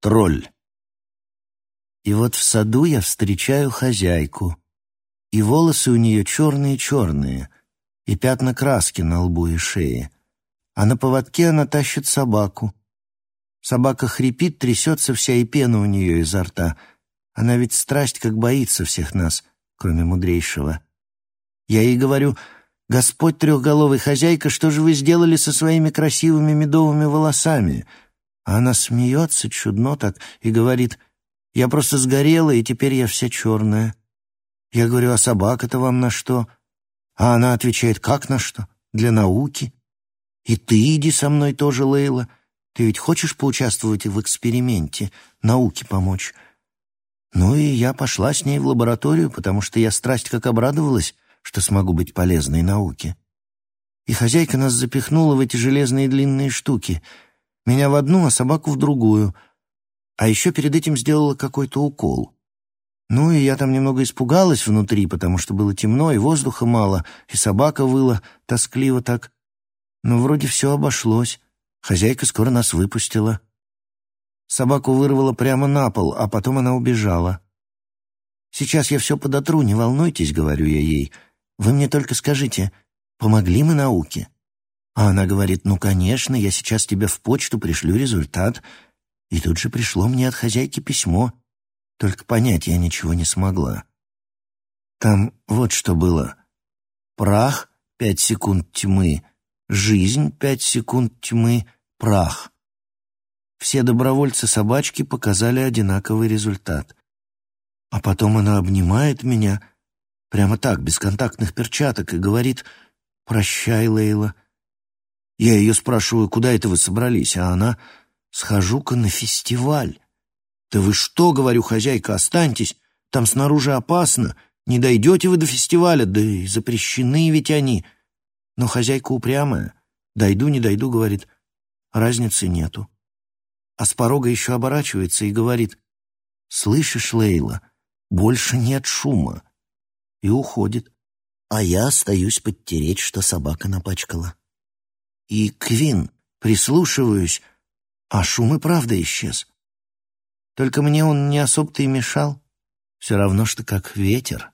Тролль. И вот в саду я встречаю хозяйку, и волосы у нее черные-черные, и пятна краски на лбу и шее, а на поводке она тащит собаку. Собака хрипит, трясется вся, и пена у нее изо рта. Она ведь страсть как боится всех нас, кроме мудрейшего. Я ей говорю, «Господь трехголовый хозяйка, что же вы сделали со своими красивыми медовыми волосами?» А она смеется чудно так и говорит, «Я просто сгорела, и теперь я вся черная». Я говорю, «А собака-то вам на что?» А она отвечает, «Как на что? Для науки». «И ты иди со мной тоже, Лейла. Ты ведь хочешь поучаствовать в эксперименте, науке помочь?» Ну и я пошла с ней в лабораторию, потому что я страсть как обрадовалась, что смогу быть полезной науке. И хозяйка нас запихнула в эти железные длинные штуки — меня в одну, а собаку в другую. А еще перед этим сделала какой-то укол. Ну, и я там немного испугалась внутри, потому что было темно, и воздуха мало, и собака выла тоскливо так. Но вроде все обошлось. Хозяйка скоро нас выпустила. Собаку вырвала прямо на пол, а потом она убежала. «Сейчас я все подотру, не волнуйтесь», — говорю я ей. «Вы мне только скажите, помогли мы науке?» А она говорит, ну, конечно, я сейчас тебе в почту пришлю результат. И тут же пришло мне от хозяйки письмо. Только понять я ничего не смогла. Там вот что было. Прах — пять секунд тьмы. Жизнь — пять секунд тьмы. Прах. Все добровольцы-собачки показали одинаковый результат. А потом она обнимает меня, прямо так, без контактных перчаток, и говорит «Прощай, Лейла». Я ее спрашиваю, куда это вы собрались, а она «Схожу-ка на фестиваль». «Да вы что, — говорю, хозяйка, — останьтесь, там снаружи опасно, не дойдете вы до фестиваля, да и запрещены ведь они». Но хозяйка упрямая, дойду, не дойду, говорит, разницы нету. А с порога еще оборачивается и говорит, «Слышишь, Лейла, больше нет шума». И уходит. А я остаюсь подтереть, что собака напачкала и Квин, прислушиваюсь, а шум и правда исчез. Только мне он не особо-то и мешал. Все равно, что как ветер.